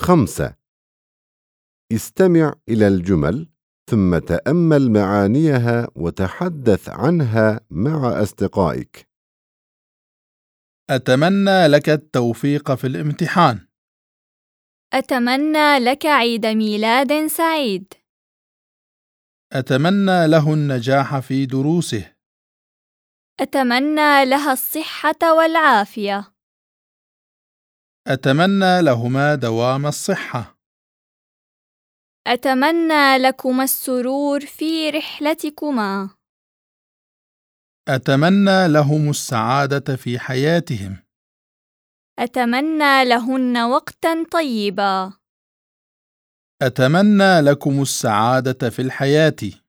خمسة استمع إلى الجمل ثم تأمل معانيها وتحدث عنها مع أصدقائك أتمنى لك التوفيق في الامتحان. أتمنى لك عيد ميلاد سعيد. أتمنى له النجاح في دروسه. أتمنى لها الصحة والعافية. أتمنى لهما دوام الصحة. أتمنى لكما السرور في رحلتكما. أتمنى لهم السعادة في حياتهم. أتمنى لهن وقتا طيبا. أتمنى لكم السعادة في الحياة.